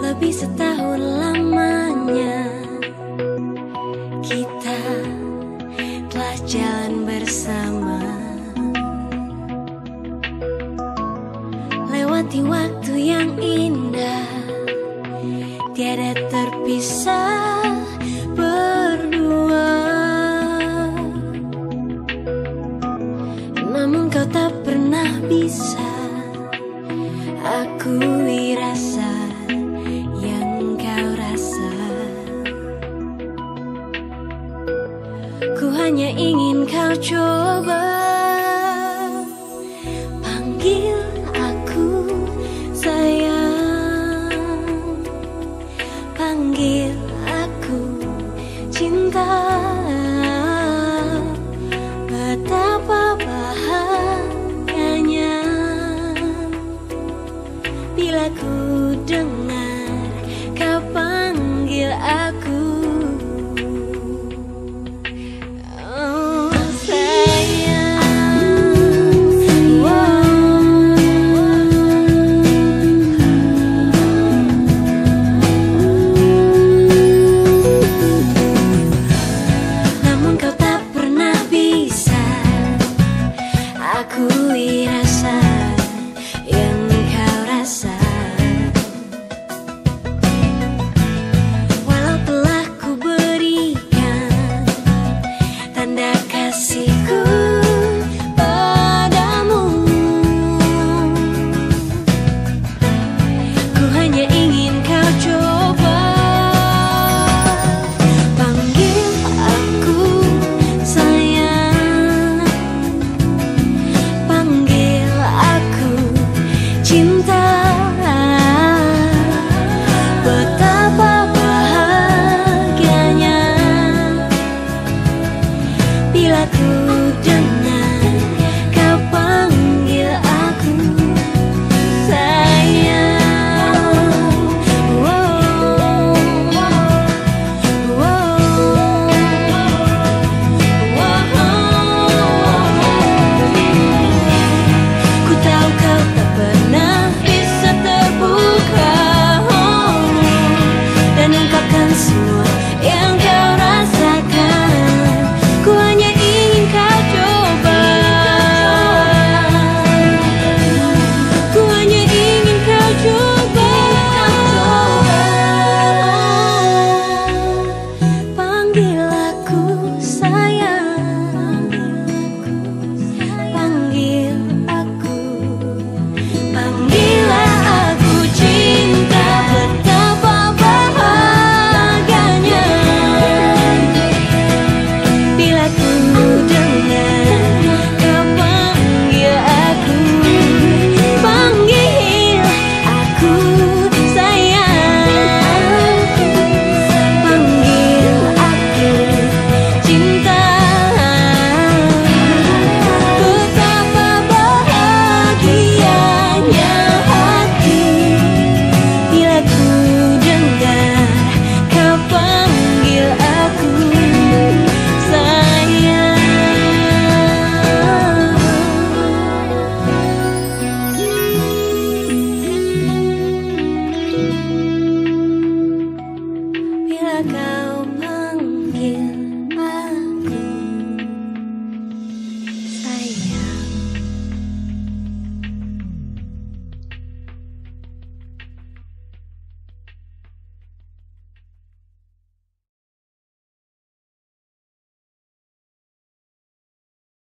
Lebih setahun lamanya Kita telah jalan bersama. Lewati waktu yang indah tiada terpisah berdua. Namun kau tak pernah bisa. Aku rasa yang kau rasa. Ku hanya ingin kau coba. ku rasa aku